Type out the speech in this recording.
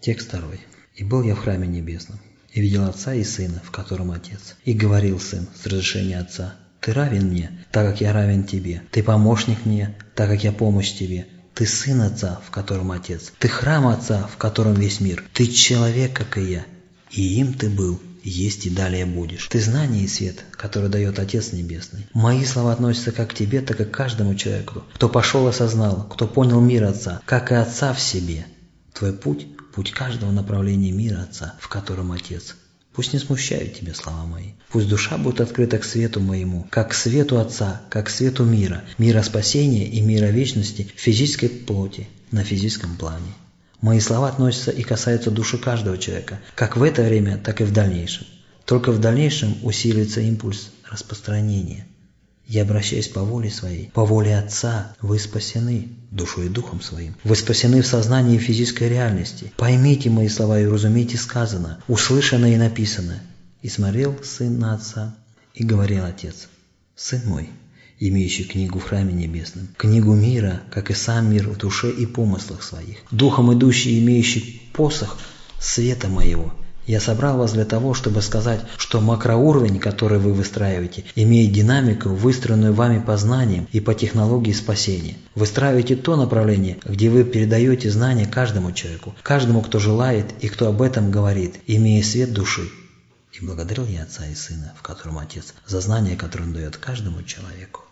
Текст второй. «И был я в храме небесном, и видел Отца и Сына, в котором Отец. И говорил Сын с разрешения Отца, «Ты равен мне, так как я равен тебе. Ты помощник мне, так как я помощь тебе. Ты сын Отца, в котором Отец. Ты храм Отца, в котором весь мир. Ты человек, как и я. И им ты был, есть и далее будешь. Ты знание и свет, который дает Отец Небесный. Мои слова относятся как к тебе, так и к каждому человеку, кто пошел и осознал, кто понял мир Отца, как и Отца в себе. Твой путь – путь каждого направления мира Отца, в котором Отец. Пусть не смущают тебя слова мои. Пусть душа будет открыта к свету моему, как к свету Отца, как к свету мира, мира спасения и мира вечности в физической плоти, на физическом плане. Мои слова относятся и касаются души каждого человека, как в это время, так и в дальнейшем. Только в дальнейшем усилится импульс распространения – я обращаюсь по воле своей, по воле Отца. Вы спасены душой и духом своим. Вы спасены в сознании физической реальности. Поймите мои слова и разумейте сказано, услышано и написано. И смотрел сын на отца, и говорил отец, «Сын мой, имеющий книгу в храме небесном, книгу мира, как и сам мир в душе и помыслах своих, духом идущий, имеющий посох света моего, я собрал вас для того, чтобы сказать, что макроуровень, который вы выстраиваете, имеет динамику, выстроенную вами по знаниям и по технологии спасения. Выстраиваете то направление, где вы передаете знания каждому человеку, каждому, кто желает и кто об этом говорит, имея свет души. И благодарил я Отца и Сына, в котором Отец, за знание, которое он дает каждому человеку.